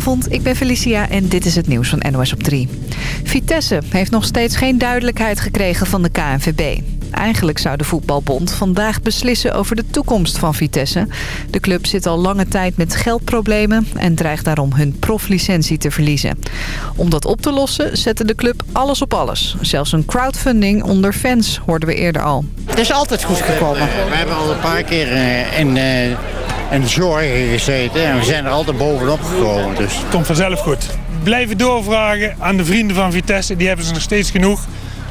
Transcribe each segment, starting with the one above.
Goedenavond, ik ben Felicia en dit is het nieuws van NOS op 3. Vitesse heeft nog steeds geen duidelijkheid gekregen van de KNVB. Eigenlijk zou de voetbalbond vandaag beslissen over de toekomst van Vitesse. De club zit al lange tijd met geldproblemen en dreigt daarom hun proflicentie te verliezen. Om dat op te lossen zette de club alles op alles. Zelfs een crowdfunding onder fans hoorden we eerder al. Het is altijd goed gekomen. We hebben al een paar keer eh, in, uh, de zorgen gezeten en we zijn er altijd bovenop gekomen. Dus. Het komt vanzelf goed. Blijven doorvragen aan de vrienden van Vitesse, die hebben ze nog steeds genoeg.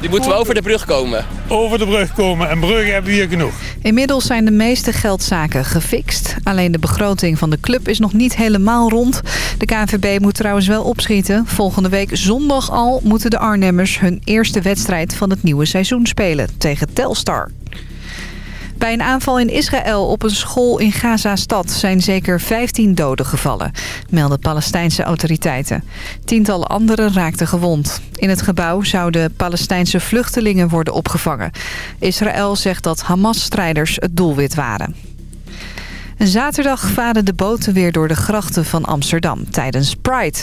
Die moeten we over de brug komen. Over de brug komen en bruggen hebben we hier genoeg. Inmiddels zijn de meeste geldzaken gefixt. Alleen de begroting van de club is nog niet helemaal rond. De KNVB moet trouwens wel opschieten. Volgende week zondag al moeten de Arnhemmers hun eerste wedstrijd van het nieuwe seizoen spelen tegen Telstar. Bij een aanval in Israël op een school in Gaza-stad zijn zeker 15 doden gevallen, melden Palestijnse autoriteiten. Tientallen anderen raakten gewond. In het gebouw zouden Palestijnse vluchtelingen worden opgevangen. Israël zegt dat Hamas-strijders het doelwit waren. Zaterdag varen de boten weer door de grachten van Amsterdam tijdens Pride.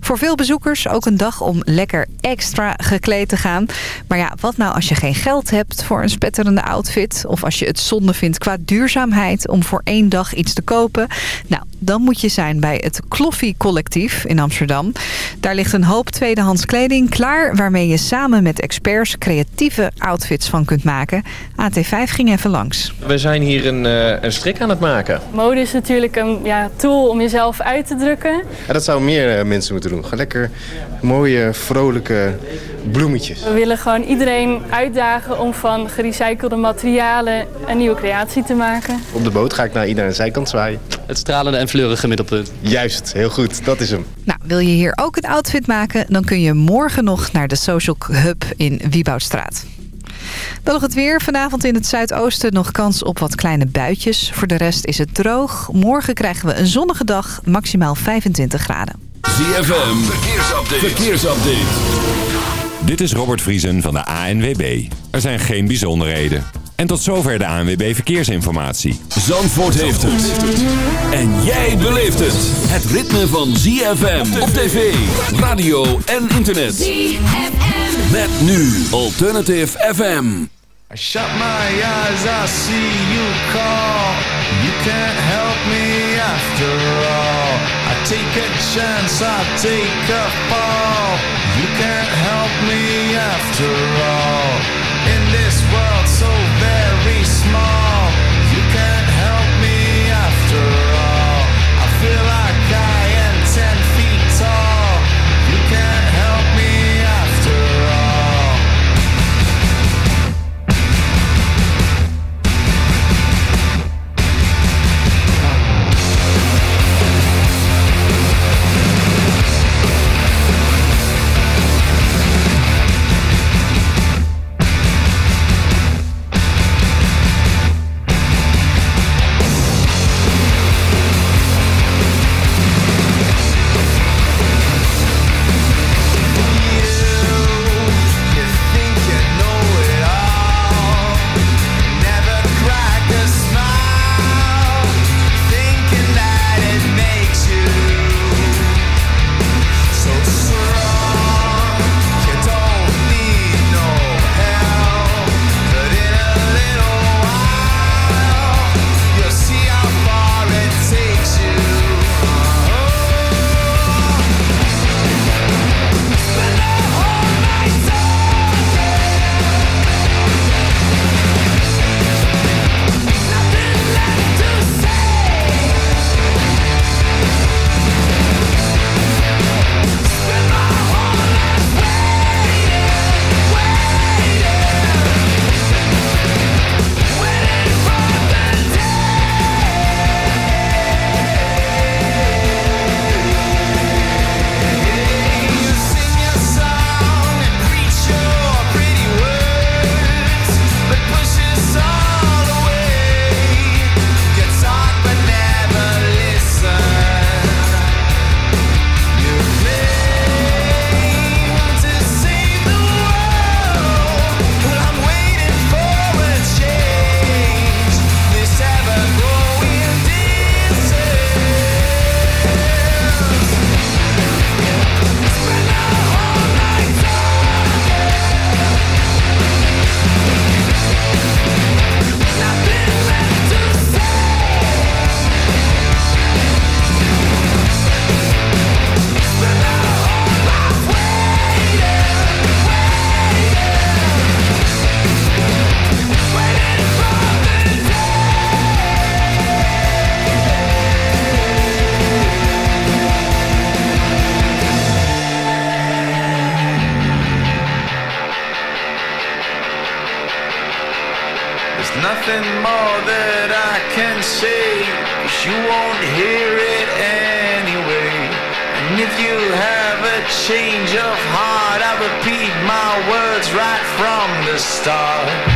Voor veel bezoekers ook een dag om lekker extra gekleed te gaan. Maar ja, wat nou als je geen geld hebt voor een spetterende outfit... of als je het zonde vindt qua duurzaamheid om voor één dag iets te kopen? Nou, dan moet je zijn bij het Kloffie Collectief in Amsterdam. Daar ligt een hoop tweedehands kleding klaar... waarmee je samen met experts creatieve outfits van kunt maken. AT5 ging even langs. We zijn hier een, uh, een strik aan het maken. Mode is natuurlijk een ja, tool om jezelf uit te drukken. Ja, dat zouden meer uh, mensen moeten doen. Gewoon lekker mooie, vrolijke bloemetjes. We willen gewoon iedereen uitdagen om van gerecyclede materialen een nieuwe creatie te maken. Op de boot ga ik naar iedereen zijkant zwaaien. Het stralende en fleurige middelpunt. Juist, heel goed. Dat is hem. Nou, wil je hier ook een outfit maken? Dan kun je morgen nog naar de Social Hub in Wieboudstraat. Dan nog het weer. Vanavond in het zuidoosten nog kans op wat kleine buitjes. Voor de rest is het droog. Morgen krijgen we een zonnige dag, maximaal 25 graden. ZFM, verkeersupdate. verkeersupdate. Dit is Robert Vriesen van de ANWB. Er zijn geen bijzonderheden. En tot zover de ANWB Verkeersinformatie. Zandvoort heeft het. En jij beleeft het. Het ritme van ZFM op tv, radio en internet. ZFM. Met nu Alternative FM. I shut my eyes, I see you call. You can't help me after all. I take a chance, I take a fall. You can't help me after all. In this world so very nothing more that I can say. Cause you won't hear it anyway. And if you have a change of heart, I repeat my words right from the start.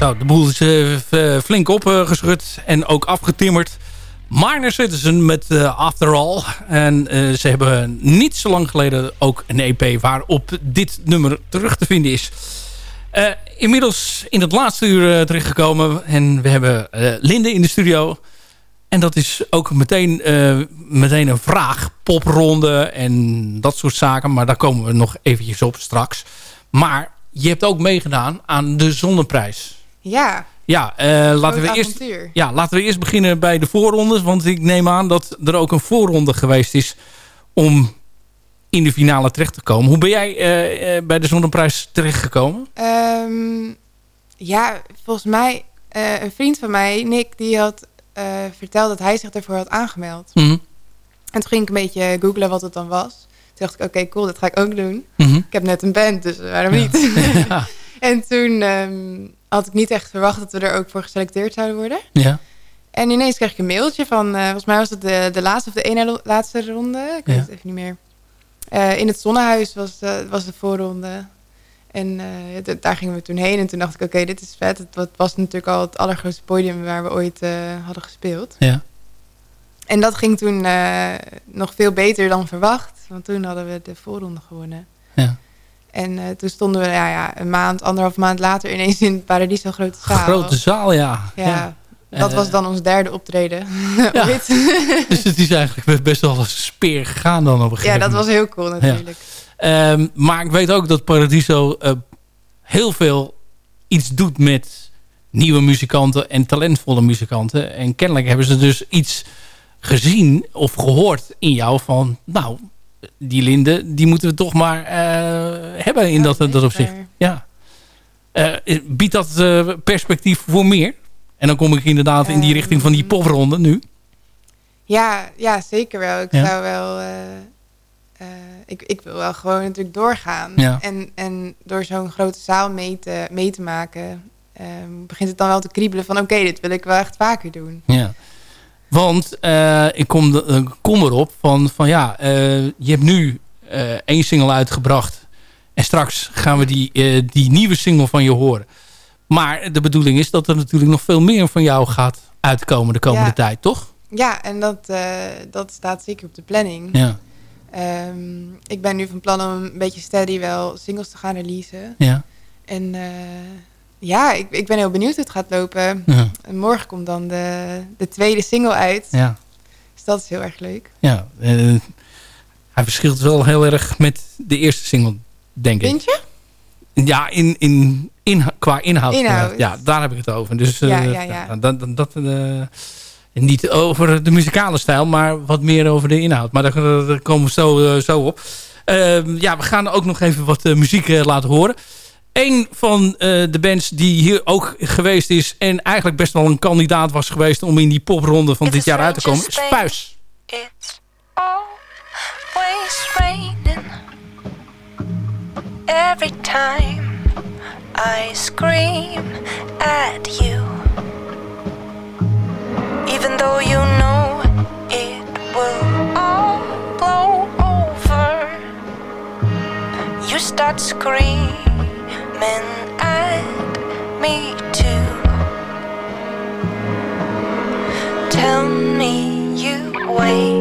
Zo, de boel is eh, v- flink opgeschud en ook afgetimmerd. Minor Citizen met eh, After All. En eh, ze hebben niet zo lang geleden ook een EP waarop dit nummer terug te vinden is. Eh, inmiddels in het laatste uur eh, terechtgekomen. En we hebben eh, Linde in de studio. En dat is ook meteen, eh, meteen een vraag. Popronde en dat soort zaken. Maar daar komen we nog eventjes op straks. Maar je hebt ook meegedaan aan de Zonneprijs. Ja, Ja, eh, laten, we eerst, ja, laten we eerst beginnen bij de voorrondes. Want ik neem aan dat er ook een voorronde geweest is om in de finale terecht te komen. Hoe ben jij eh, eh, bij de Zonneprijs terechtgekomen? Ehm, ja, volgens mij, eh, een vriend van mij, Nick, die had verteld dat hij zich ervoor had aangemeld. Mhm. En toen ging ik een beetje googlen wat het dan was. Toen dacht ik, oké, cool, dat ga ik ook doen. Mhm. Ik heb net een band, dus waarom Ja. niet? Ja. en toen ehm, had ik niet echt verwacht dat we er ook voor geselecteerd zouden worden. Ja. En ineens kreeg ik een mailtje van, eh, volgens mij was het de, de laatste of de ene laatste ronde. Ik weet Ja. het even niet meer. Eh, in het Zonnehuis was, de- was de voorronde. En eh, daar gingen we toen heen. En toen dacht ik, oké, dit is vet. Het wa- was natuurlijk al het allergrootste podium waar we ooit eh, hadden gespeeld. Ja. En dat ging toen eh, nog veel beter dan verwacht. Want toen hadden we de voorronde gewonnen. Ja. En eh, toen stonden we ja, ja, een maand, anderhalf maand later ineens in Paradiso grote zaal. Grote zaal, ja. Ja, dat Eh, was dan ons derde optreden. Ja. Dus het is eigenlijk best wel een speer gegaan dan op een gegeven ja, dat moment. was heel cool natuurlijk. Ehm, maar ik weet ook dat Paradiso eh, heel veel iets doet met nieuwe muzikanten en talentvolle muzikanten. En kennelijk hebben ze dus iets gezien of gehoord in jou van... nou, die Linde, die moeten we toch maar eh, hebben in dat, dat opzicht. Ja. Eh, biedt dat eh, perspectief voor meer? En dan kom ik inderdaad in die richting van die popronde nu. Ja, ja, zeker wel. Ik Ja. zou wel... eh, eh, ik, ik wil wel gewoon natuurlijk doorgaan. Ja. En, en door zo'n grote zaal mee te, mee te maken... ehm, begint het dan wel te kriebelen van... oké, dit wil ik wel echt vaker doen. Ja. Want eh, ik kom, de- eh, kom erop van, van ja, eh, je hebt nu één single uitgebracht. En straks gaan we die, die nieuwe single van je horen. Maar de bedoeling is dat er natuurlijk nog veel meer van jou gaat uitkomen de komende Ja. tijd, toch? Ja, en dat, dat staat zeker op de planning. Ja. Ehm, ik ben nu van plan om een beetje steady wel singles te gaan releasen. Ja. En ja, ik, ik ben heel benieuwd hoe het gaat lopen. Ja. En morgen komt dan de, de tweede single uit. Ja. Dus dat is heel erg leuk. ja. eh, hij verschilt wel heel erg met de eerste single, denk ik. Vind je? Ja, in, in, in, qua inhoud. Inhoud. ja, daar heb ik het over. Dus, eh, Ja, ja, ja. Dat, eh, niet over de muzikale stijl, maar wat meer over de inhoud. Maar daar, daar komen we zo, zo op. Ja, we gaan ook nog even wat muziek laten horen. Een van eh, de bands die hier ook geweest is... en eigenlijk best wel een kandidaat was geweest... om in die popronde van dit jaar uit te komen, is Puis. It's always raining every time I scream at you. Even though you know it will all blow over, you start screaming at me too. Tell me you wait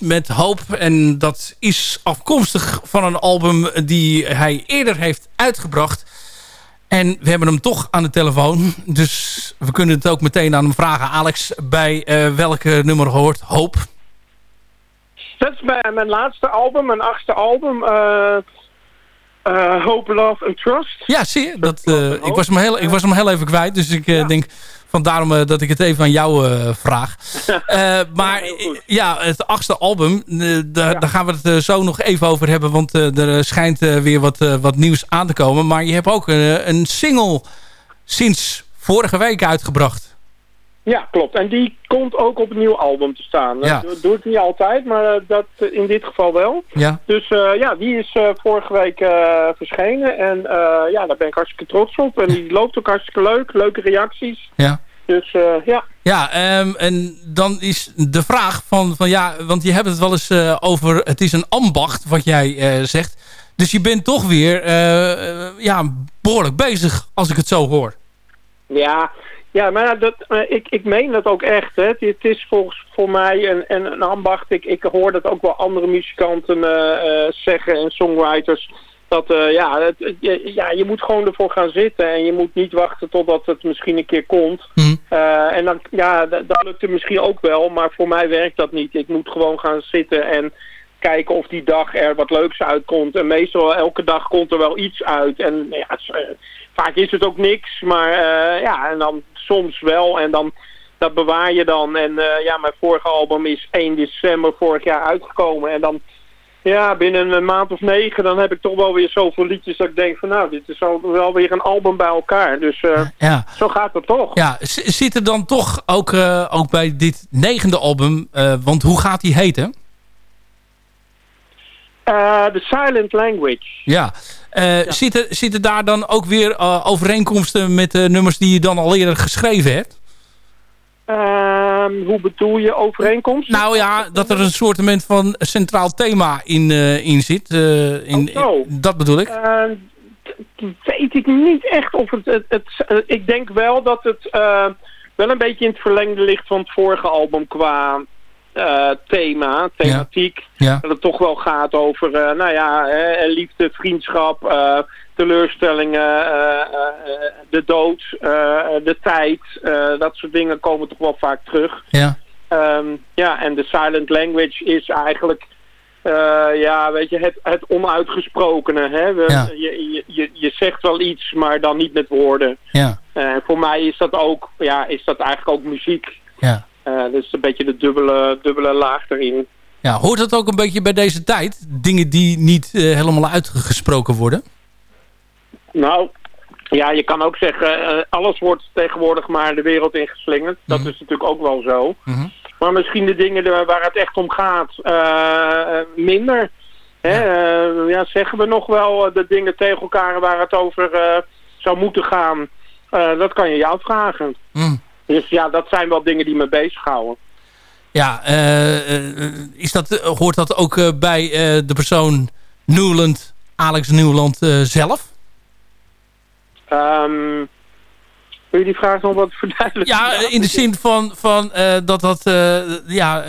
Met Hoop. En dat is afkomstig van een album die hij eerder heeft uitgebracht. En we hebben hem toch aan de telefoon. Dus we kunnen het ook meteen aan hem vragen. Alex, bij eh, welke nummer hoort Hoop? Dat is mijn, mijn laatste album, mijn achtste album. eh eh, Hope, Love and Trust. Ja, zie je. Dat, eh, ik, was hem heel, ik was hem heel even kwijt. Dus ik eh, denk van daarom dat ik het even aan jou vraag. Maar ja, het achtste album, eh, daar, gaan we het zo nog even over hebben. Want er schijnt weer wat, wat nieuws aan te komen. Maar je hebt ook een single sinds vorige week uitgebracht. Ja, klopt. En die komt ook op een nieuw album te staan. Ja. Dat doe ik niet altijd, maar eh, dat eh, in dit geval wel. Ja. Dus eh, ja, die is vorige week verschenen. En ja, daar ben ik hartstikke trots op. En die loopt ook hartstikke leuk. Leuke reacties. Ja. Dus ja. Ja, ehm, en dan is de vraag van, van ja, want je hebt het wel eens over, het is een ambacht wat jij zegt. Dus je bent toch weer ja, behoorlijk bezig als ik het zo hoor. Ja, ja maar dat, eh, ik, ik meen dat ook echt. Hè. Het, het is volgens voor mij een, een, een ambacht. Ik, ik hoor dat ook wel andere muzikanten eh, zeggen en songwriters. Dat ja, het, je- ja, je moet gewoon ervoor gaan zitten. En je moet niet wachten totdat het misschien een keer komt. Eh, en dan, ja, dat, lukt het misschien ook wel. Maar voor mij werkt dat niet. Ik moet gewoon gaan zitten en kijken of die dag er wat leuks uitkomt. En meestal elke dag komt er wel iets uit. En ja, vaak is het ook niks. Maar ja, en dan soms wel. En dan dat bewaar je dan. En eh, ja, mijn vorige album is 1 december vorig jaar uitgekomen. En dan ja, binnen een maand of negen, dan heb ik toch wel weer zoveel liedjes dat ik denk van nou, dit is al wel weer een album bij elkaar. Dus eh, Ja. zo gaat het toch. Ja, zit er dan toch ook, eh, ook bij dit negende album, want hoe gaat die heten? The Silent Language. Ja. Eh, Zitten, zitten daar dan ook weer eh, overeenkomsten met de nummers die je dan al eerder geschreven hebt? Ehm, hoe bedoel je overeenkomst? Nou ja, dat er een soort van centraal thema in, eh, in zit. eh, in, Oh, dat bedoel ik. Eh, d- weet ik niet echt of het... het, het eh, ik denk wel dat het eh, wel een beetje in het verlengde ligt van het vorige album qua eh, thema, thematiek. Ja. Dat het toch wel gaat over, eh, nou ja, eh, liefde, vriendschap, teleurstellingen, de dood, de tijd. dat soort dingen komen toch wel vaak terug. Ja. Ehm, ja, en de silent language is eigenlijk, ja, weet je, het, het onuitgesprokene. Hè? We- Ja. je, je, je, zegt wel iets, maar dan niet met woorden. Ja. Voor mij is dat ook, ja, is dat eigenlijk ook muziek. Ja. Eh, dus een beetje de dubbele, dubbele laag erin. Ja, hoort dat ook een beetje bij deze tijd? Dingen die niet eh, helemaal uitgesproken worden? Nou, ja, je kan ook zeggen, eh, alles wordt tegenwoordig maar de wereld ingeslingerd. Dat is natuurlijk ook wel zo. Maar misschien de dingen waar het echt om gaat, minder. Hè? eh, ja, zeggen we nog wel de dingen tegen elkaar waar het over zou moeten gaan. Dat kan je je afvragen. Mm. Dus ja, dat zijn wel dingen die me bezighouden. Ja, eh, eh, is dat, eh, hoort dat ook bij de persoon Newland, Alex Newland eh, zelf? Ehm, wil je die vraag nog wat verduidelijken? Ja, in de zin van, van dat dat, ja,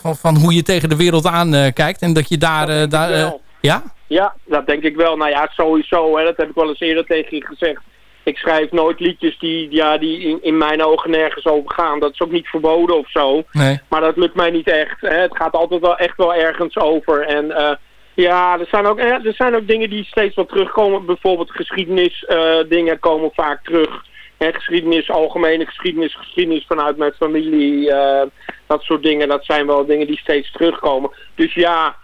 van, van hoe je tegen de wereld aan kijkt en dat je daar, daar ja? Ja, dat denk ik wel. Nou ja, sowieso. Hè, dat heb ik wel eens eerder tegen je gezegd. Ik schrijf nooit liedjes die, ja, die in, in mijn ogen nergens over gaan. Dat is ook niet verboden of zo. Nee. Maar dat lukt mij niet echt. Hè. Het gaat altijd wel echt wel ergens over. En eh, ja, er zijn, ook, er zijn ook dingen die steeds wel terugkomen. Bijvoorbeeld geschiedenis eh, dingen komen vaak terug. Hè, geschiedenis, algemene geschiedenis, geschiedenis vanuit mijn familie. eh, dat soort dingen, dat zijn wel dingen die steeds terugkomen. Dus ja,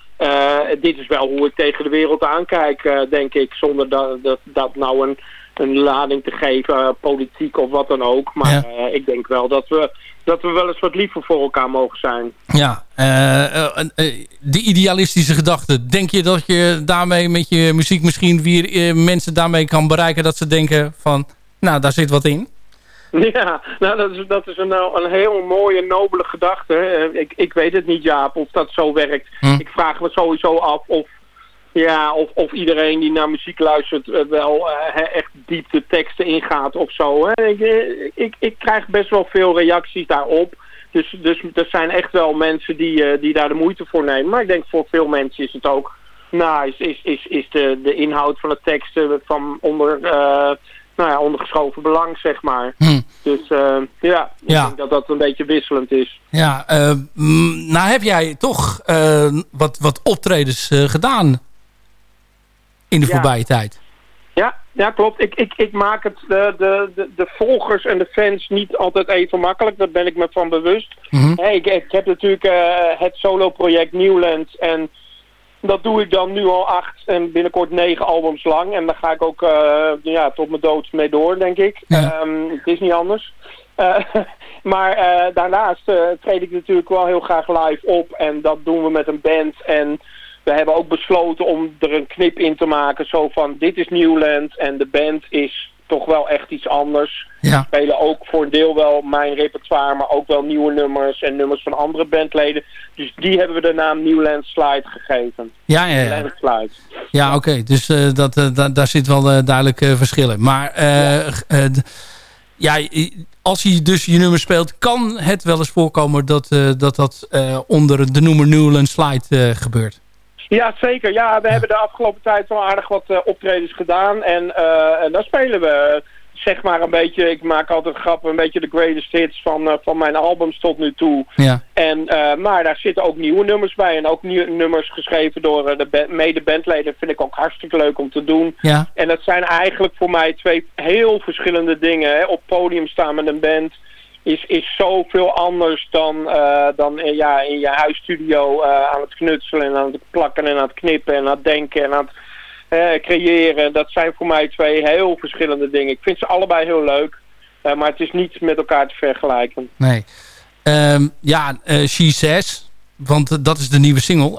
dit is wel hoe ik tegen de wereld aankijk, denk ik. Zonder dat, dat, dat nou een, een lading te geven, politiek of wat dan ook. Maar eh, ik denk wel dat we, dat we wel eens wat liever voor elkaar mogen zijn. Ja, eh, eh, die idealistische gedachte. Denk je dat je daarmee met je muziek misschien weer mensen daarmee kan bereiken dat ze denken van, nou daar zit wat in? Ja, nou dat is, dat is een, een heel mooie, nobele gedachte. Ik, ik weet het niet, Jaap, of dat zo werkt. Ik vraag me sowieso af of, ja, of, of iedereen die naar muziek luistert eh, wel eh, echt diep de teksten ingaat of zo. Hè. Ik, eh, ik, ik krijg best wel veel reacties daarop. Dus, dus er zijn echt wel mensen die, die daar de moeite voor nemen. Maar ik denk voor veel mensen is het ook... Nou, is, is, is, is de, de inhoud van de teksten van onder, nou ja, ondergeschoven belang, zeg maar. Dus eh, ja, ik Ja. denk dat dat een beetje wisselend is. Ja, nou heb jij toch wat, wat optredens gedaan in de Ja. voorbije tijd. Ja, ja klopt. Ik, ik, ik maak het de, de, de, de volgers en de fans niet altijd even makkelijk. Daar ben ik me van bewust. Hè, ik, ik heb natuurlijk eh, het solo-project Newland. En dat doe ik dan nu al acht en binnenkort negen albums lang. En daar ga ik ook eh, ja, tot mijn dood mee door, denk ik. Ehm, het is niet anders. Eh, maar eh, daarnaast eh, treed ik natuurlijk wel heel graag live op. En dat doen we met een band. En we hebben ook besloten om er een knip in te maken. Zo van, dit is Newland en de band is toch wel echt iets anders. Ja. Spelen ook voor een deel wel mijn repertoire, maar ook wel nieuwe nummers en nummers van andere bandleden. Dus die hebben we de naam Newland Slide gegeven. Ja, ja, ja. Slide. Ja, oké. Dus eh, dat, eh, da- daar zit wel eh, duidelijk verschil in. Maar ja, i- als hij dus je nummer speelt, kan het wel eens voorkomen dat dat, dat onder de noemer Newland Slide gebeurt. Ja, zeker. Ja, we hebben de afgelopen tijd wel aardig wat eh, optredens gedaan. En, eh, en dan spelen we, zeg maar een beetje, ik maak altijd een grap, een beetje de greatest hits van, eh, van mijn albums tot nu toe. Ja. En, maar daar zitten ook nieuwe nummers bij. En ook nieuwe nummers geschreven door de ba- mede-bandleden. Vind ik ook hartstikke leuk om te doen. Ja. En dat zijn eigenlijk voor mij twee heel verschillende dingen. Hè. Op podium staan met een band is, is zoveel anders dan, eh, dan eh, ja, in je huisstudio eh, aan het knutselen en aan het plakken en aan het knippen en aan het denken en aan het eh, creëren. Dat zijn voor mij twee heel verschillende dingen. Ik vind ze allebei heel leuk, maar het is niet met elkaar te vergelijken. Nee. Ehm, ja, She Says. Want dat is de nieuwe single.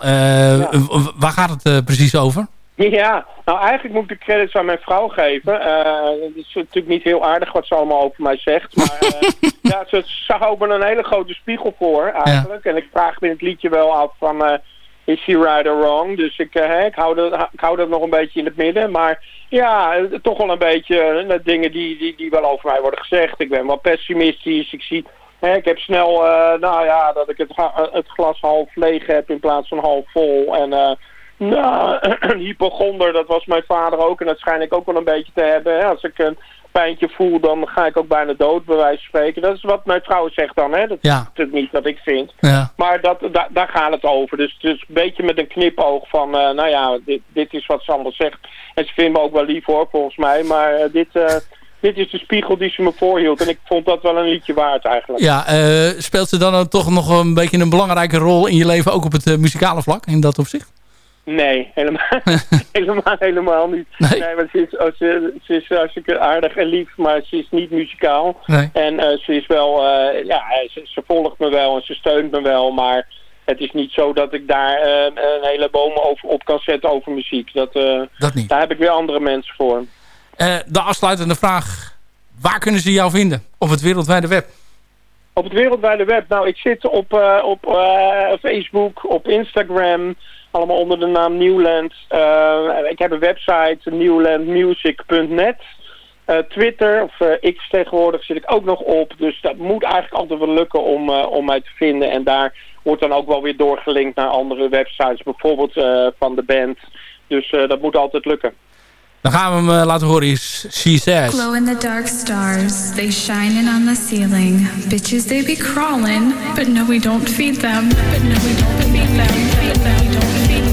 Waar gaat het precies over? Ja, nou eigenlijk moet ik de credits aan mijn vrouw geven. Eh, het is natuurlijk niet heel aardig wat ze allemaal over mij zegt. Maar eh, ja, ze, ze houden een hele grote spiegel voor eigenlijk. En ik vraag me in het liedje wel af van... eh, is she right or wrong? Dus ik, hè, ik, hou dat, ik hou dat nog een beetje in het midden. Maar ja, toch wel een beetje dingen die, die, die wel over mij worden gezegd. Ik ben wel pessimistisch. Ik zie... hè, ik heb snel, nou ja, dat ik het, het glas half leeg heb in plaats van half vol. En nou, een hypochonder, dat was mijn vader ook. En dat schijn ik ook wel een beetje te hebben. Als ik een pijntje voel, dan ga ik ook bijna dood, bij wijze van spreken. Dat is wat mijn vrouw zegt dan, hè. Dat Ja. is natuurlijk niet wat ik vind. Ja. Maar dat, da- daar gaat het over. Dus, dus een beetje met een knipoog van, eh, nou ja, dit, dit is wat ze allemaal zegt. En ze vinden me ook wel lief hoor, volgens mij. Maar eh, dit, eh, dit is de spiegel die ze me voorhield. En ik vond dat wel een liedje waard eigenlijk. Ja, speelt ze dan ook toch nog een beetje een belangrijke rol in je leven, ook op het muzikale vlak, in dat opzicht? Nee, helemaal, helemaal, helemaal niet. Nee, maar ze is, oh, ze, ze is hartstikke aardig en lief, maar ze is niet muzikaal. Nee. En eh, ze is wel, eh, ja, ze, ze volgt me wel en ze steunt me wel, maar het is niet zo dat ik daar eh, een hele boom over, op kan zetten over muziek. Dat, eh, Dat niet. Daar heb ik weer andere mensen voor. Eh, de afsluitende vraag. Waar kunnen ze jou vinden? Op het wereldwijde web? Op het wereldwijde web, nou ik zit op, eh, op eh, Facebook, op Instagram, allemaal onder de naam Newland. Eh, ik heb een website, newlandmusic.net. Eh, Twitter, of eh, X tegenwoordig, zit ik ook nog op. Dus dat moet eigenlijk altijd wel lukken om, eh, om mij te vinden. En daar wordt dan ook wel weer doorgelinkt naar andere websites, bijvoorbeeld eh, van de band. Dus eh, dat moet altijd lukken. Dan gaan we hem laten horen. Is She Says. Glow in the dark stars, they shining on the ceiling. Bitches, they be crawling, but no, we don't feed them. But no, we don't feed them. Feed them. We don't feed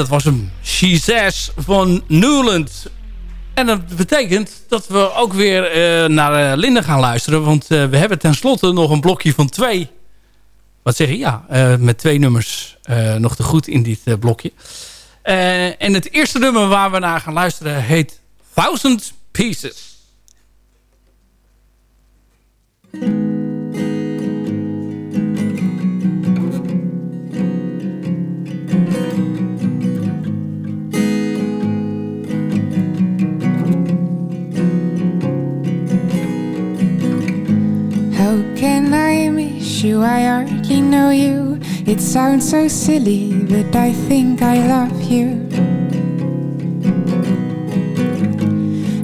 dat was hem. She Says van Newland. En dat betekent dat we ook weer eh, naar uh, Linda gaan luisteren. Want uh, we hebben tenslotte nog een blokje van twee. Wat zeg je? Ja, met twee nummers nog te goed in dit blokje. en het eerste nummer waar we naar gaan luisteren heet Thousand Pieces. You? I hardly know you. It sounds so silly, but I think I love you.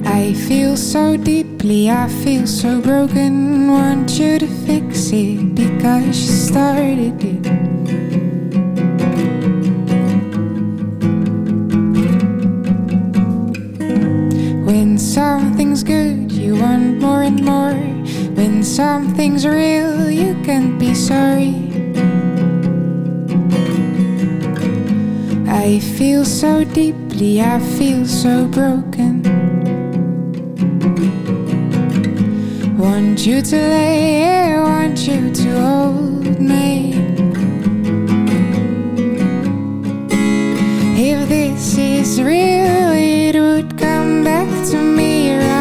I feel so deeply, I feel so broken. Want you to fix it because you started it. When something's good, you want more and more. When something's real, you can't be sorry. I feel so deeply, I feel so broken. Want you to lay, here, want you to hold me. If this is real, it would come back to me right.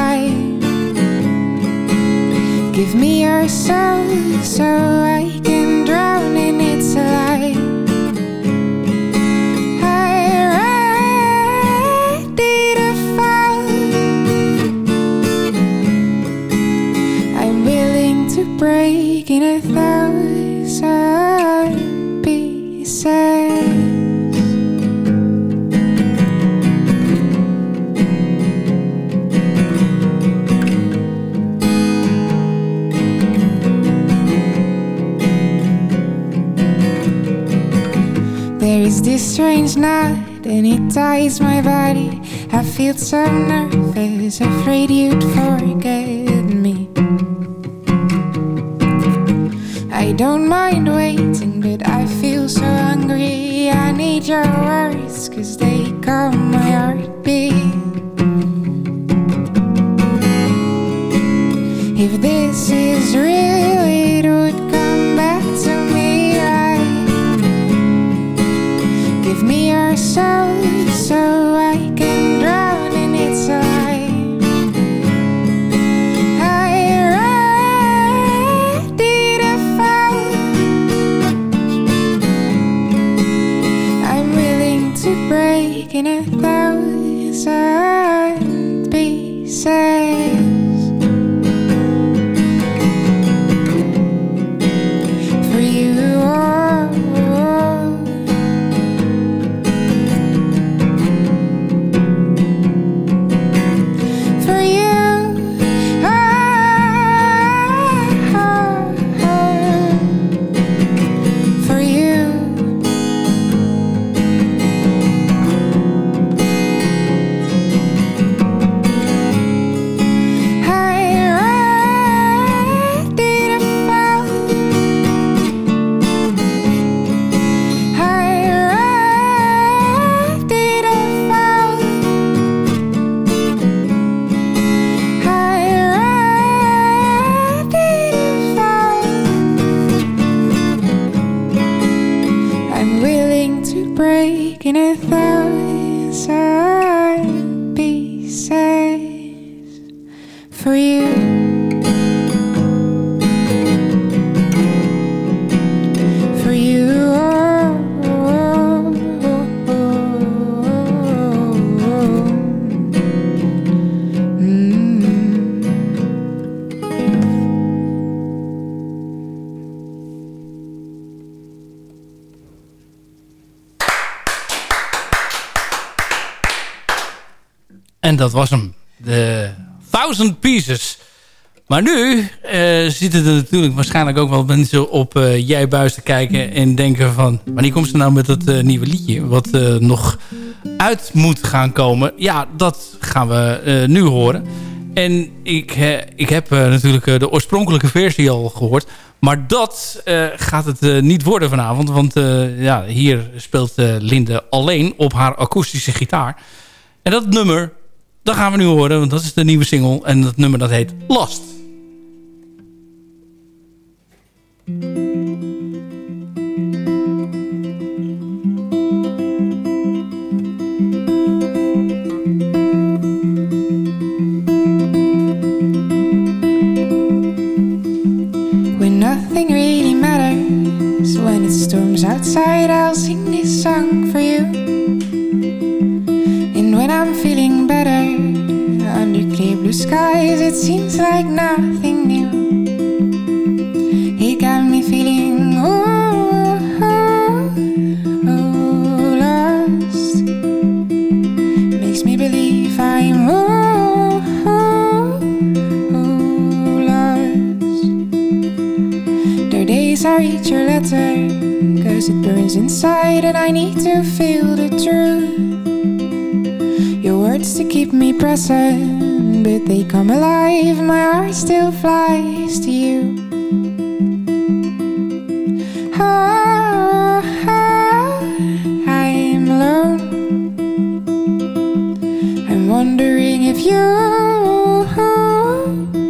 Give me your soul so I can drown in its light. Ready to fall. I'm willing to break in a thousand strange knot and it ties my body. I feel so nervous, afraid you'd forget me. I don't mind waiting, but I feel so hungry. I need your words, cause they calm dat was hem. De Thousand Pieces. Maar nu eh, zitten er natuurlijk waarschijnlijk ook wel mensen op eh, Jij Buis te kijken... en denken van, wanneer komt ze nou met dat eh, nieuwe liedje... wat nog uit moet gaan komen? Ja, dat gaan we nu horen. En ik, ik heb natuurlijk de oorspronkelijke versie al gehoord. Maar dat gaat het niet worden vanavond. Want ja, hier speelt Linde alleen op haar akoestische gitaar. En dat nummer, dat gaan we nu horen. Want dat is de nieuwe single. En dat nummer dat heet Last. Clear blue skies, it seems like nothing new. It got me feeling oh, oh, oh, lost. Makes me believe I'm oh, oh, oh, lost. Are days I read your letter, cause it burns inside and I need to feel the truth. Your words to keep me present, but they come alive, my heart still flies to you. Ah, I'm alone. I'm wondering if you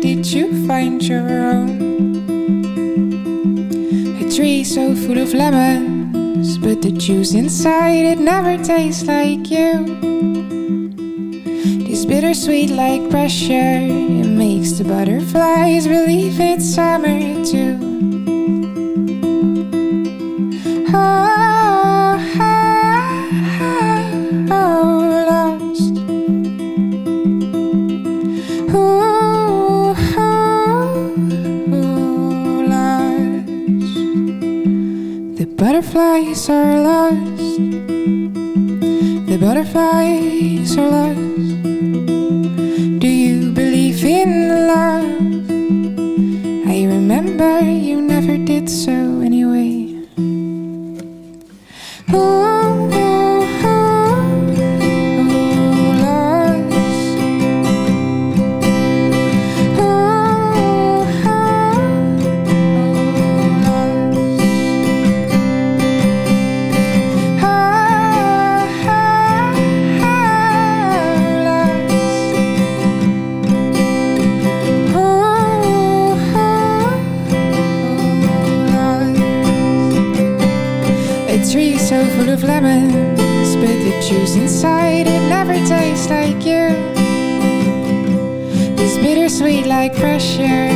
did you find your own a tree so full of lemons, but the juice inside it never tastes like you. Bittersweet like pressure, it makes the butterflies believe it's summer too. Oh, oh, oh, lost. Lost. The butterflies are lost. The butterflies are lost. Lemons, but the juice inside it never tastes like you. It's bittersweet like pressure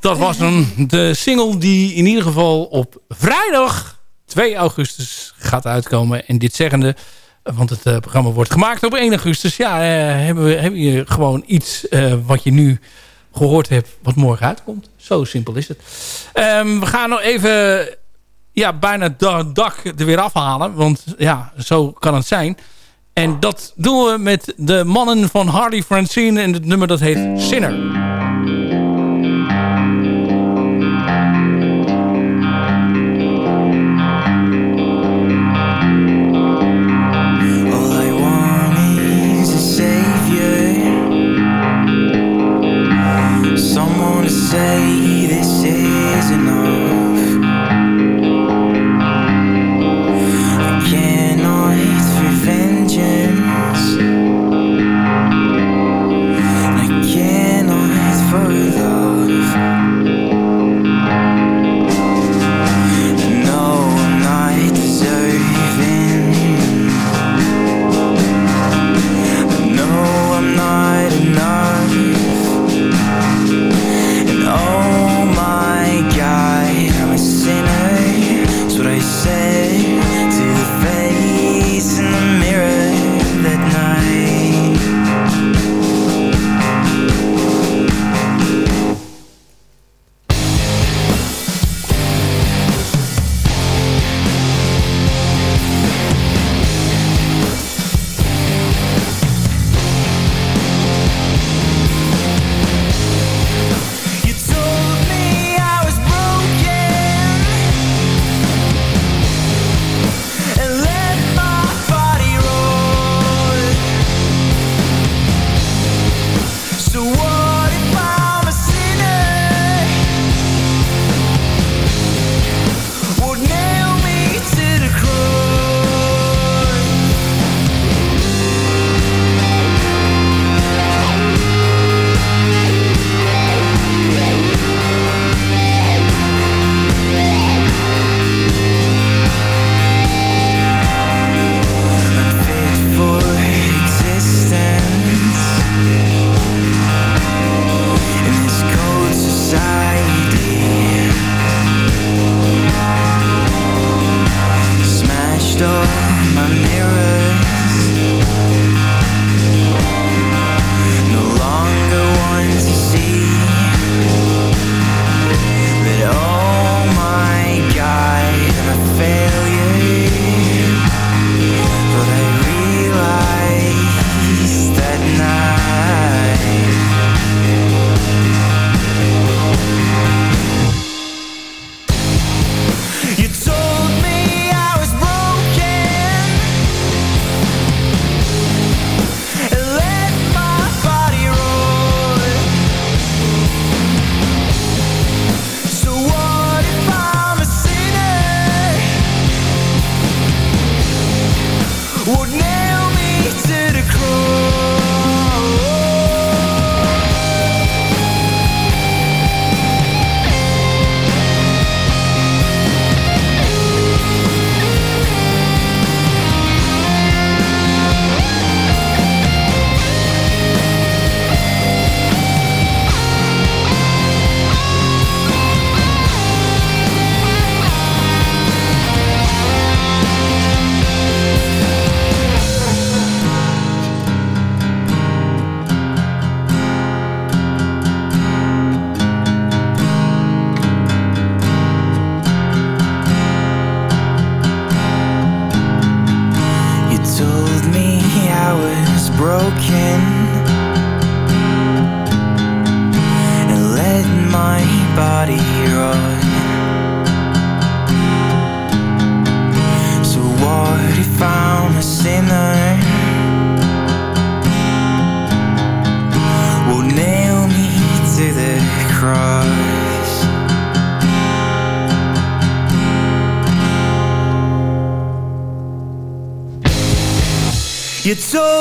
Dat, was hem. De single die in ieder geval op vrijdag 2 augustus gaat uitkomen. En dit zeggende, want het eh, programma wordt gemaakt op 1 augustus. Ja, eh, hebben we hebben je gewoon iets eh, wat je nu gehoord hebt wat morgen uitkomt. Zo simpel is het. Ehm, we gaan nog even ja, bijna het dak er weer afhalen. Want ja, zo kan het zijn. En dat doen we met de mannen van Hardy Francine. En het nummer dat heet Sinner. You told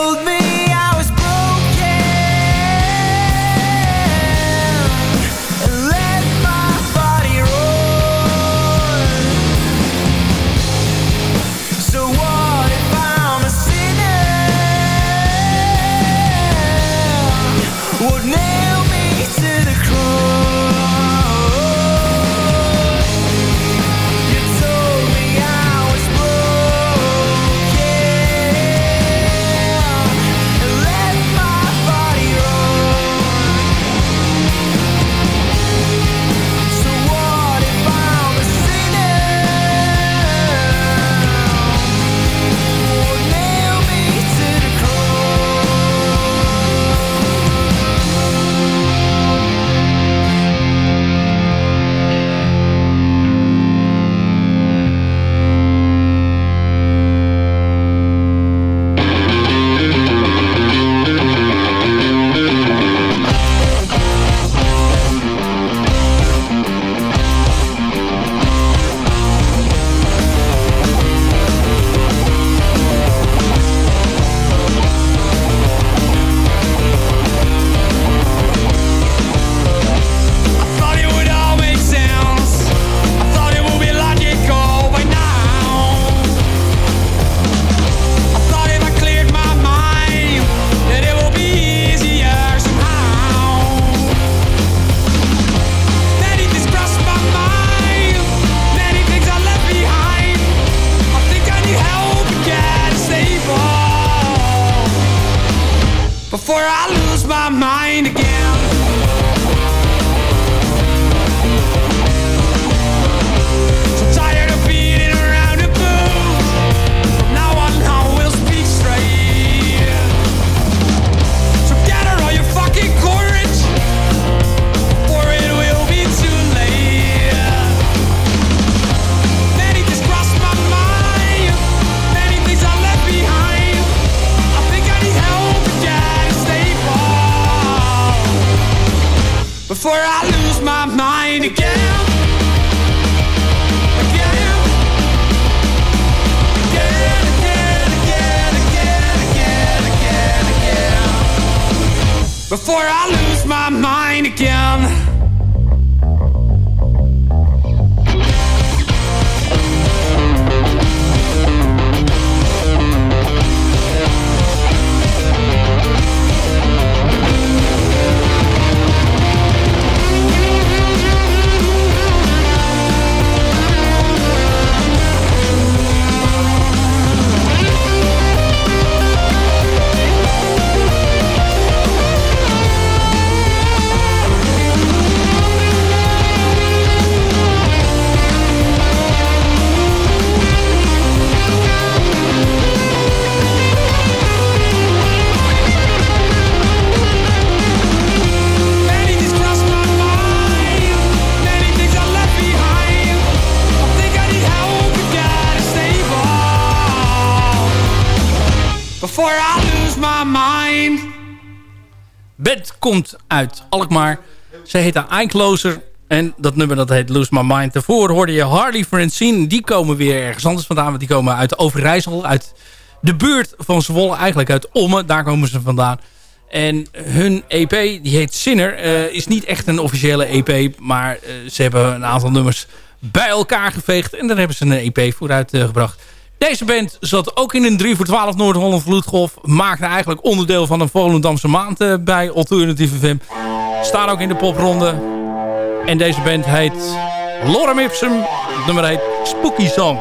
Band komt uit Alkmaar. Ze heet Closer. En dat nummer dat heet Lose My Mind. Daarvoor hoorde je Harley Francine. Die komen weer ergens anders vandaan. Want die komen uit Overijssel. Uit de buurt van Zwolle. Eigenlijk uit Ommen. Daar komen ze vandaan. En hun EP, die heet Sinner. eh, is niet echt een officiële EP. Maar eh, ze hebben een aantal nummers bij elkaar geveegd. En daar hebben ze een EP voor uitgebracht. Deze band zat ook in een 3 voor 12 Noord-Holland Vloedgolf. Maakte eigenlijk onderdeel van een Volendamse maand eh, bij Alternative FM. Staan ook in de popronde. En deze band heet Lorem Ipsum. Nummer heet Spooky Song.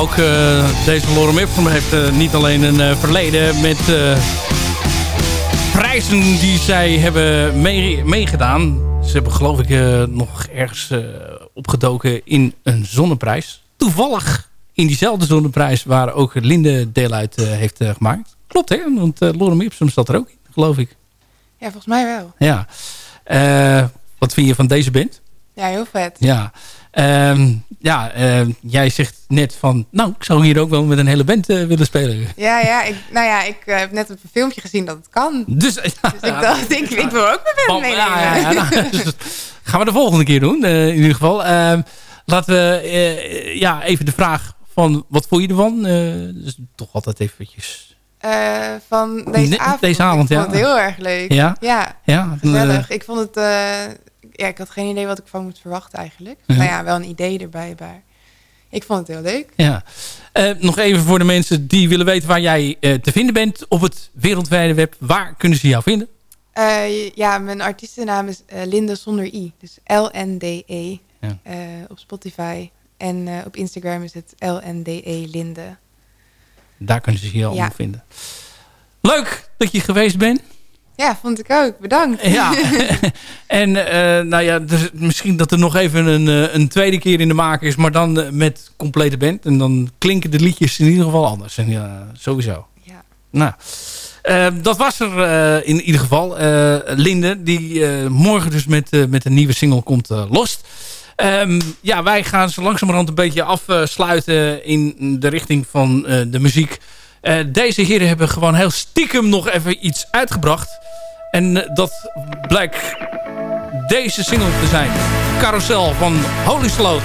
Ook eh, deze Lorem Ipsum heeft eh, niet alleen een eh, verleden met prijzen die zij hebben mee- meegedaan. Ze hebben geloof ik nog ergens opgedoken in een zonneprijs. Toevallig in diezelfde zonneprijs waar ook Linde deel uit heeft gemaakt. Klopt hè, want Lorem Ipsum zat er ook in, geloof ik. Ja, volgens mij wel. Ja. Wat vind je van deze band? Ja, heel vet. Ja. Ehm, ja, ehm, jij zegt net van... Nou, ik zou hier ook wel met een hele band eh, willen spelen. Ja, ja, ik, nou ja, ik eh, heb net een filmpje gezien dat het kan. Dus, Dus ik dacht, ik, ik wil ook mijn band meenemen. ja, ja, ja, nou, dus gaan we de volgende keer doen, eh, in ieder geval. Ehm, laten we ja, even de vraag van... Wat vond je ervan? Dus toch altijd eventjes... Van deze avond. deze avond, ik vond ja. het heel erg leuk. Ja? Ja, Ja, gezellig. ik vond het... ja, ik had geen idee wat ik van moest verwachten eigenlijk. Ja. Nou ja, wel een idee erbij, maar ik vond het heel leuk. Ja. Eh, nog even voor de mensen die willen weten waar jij eh, te vinden bent op het wereldwijde web. Waar kunnen ze jou vinden? Eh, ja, mijn artiestennaam is Linde zonder i. Dus L-N-D-E Ja. op Spotify. En op Instagram is het L-N-D-E Linde. Daar kunnen ze je allemaal Ja. vinden. Leuk dat je geweest bent. Ja, vond ik ook. Bedankt. Ja. en eh, nou ja, misschien dat er nog even een, eh, een tweede keer in de maak is, maar dan eh, met complete band. En dan klinken de liedjes in ieder geval anders. En ja, sowieso. Ja. Nou, dat was er in ieder geval. Linde, die morgen dus met, met een nieuwe single komt los. Ehm, ja, wij gaan zo langzamerhand een beetje afsluiten in de richting van de muziek. Eh, deze heren hebben gewoon heel stiekem nog even iets uitgebracht. En eh, dat blijkt deze single te zijn. Carousel van Holy Sloot.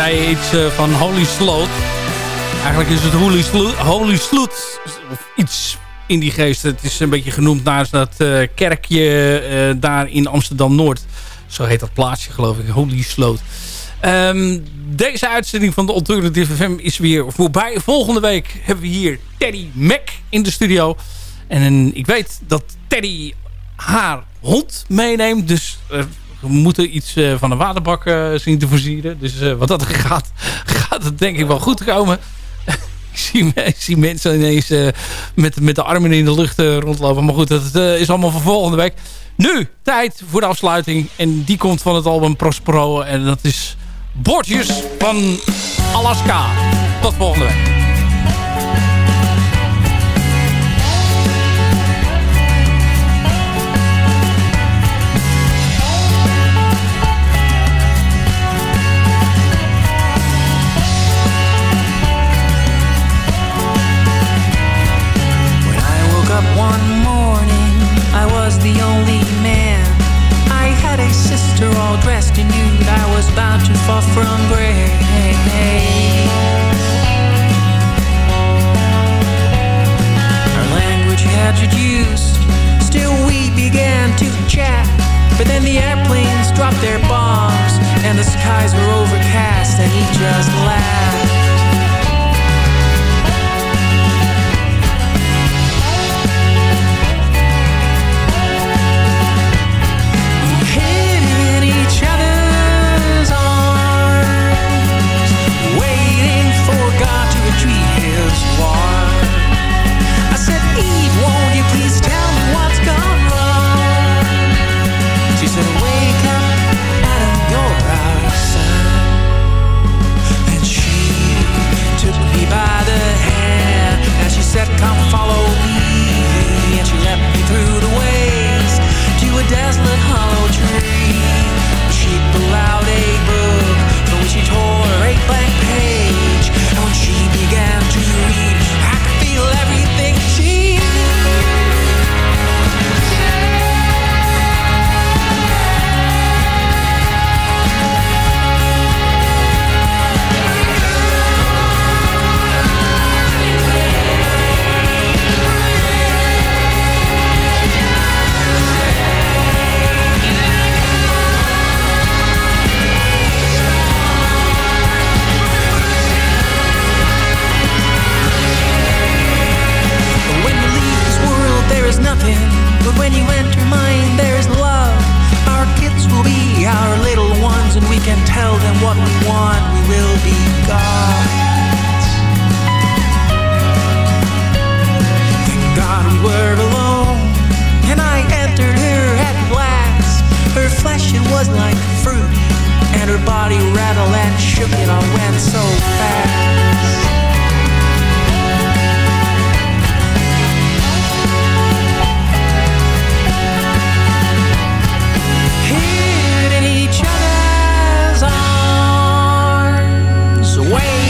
Zei iets eh, van Holy Sloot. Eigenlijk is het Holy Sloot, Holy Sloot of iets in die geest. Het is een beetje genoemd naar dat eh, kerkje eh, daar in Amsterdam-Noord. Zo heet dat plaatsje geloof ik, Holy Sloot. Ehm, deze uitzending van de Alternative FM is weer voorbij. Volgende week hebben we hier Teddy Mac in de studio. En ik weet dat Teddy haar hond meeneemt. Dus we moeten iets uh, van een waterbak uh, zien te voorzien. Dus wat dat gaat, gaat het denk ik wel goed komen. ik, zie, ik zie mensen ineens met, met de armen in de lucht rondlopen. Maar goed, dat is allemaal voor volgende week. Nu, tijd voor de afsluiting. En die komt van het album Prospero. En dat is Bordjes van Alaska. Tot volgende week. Was the only man. I had a sister all dressed in nude I was about to fall from grace. Our language had reduced. Still we began to chat. But then the airplanes dropped their bombs And the skies were overcast And he just laughed away.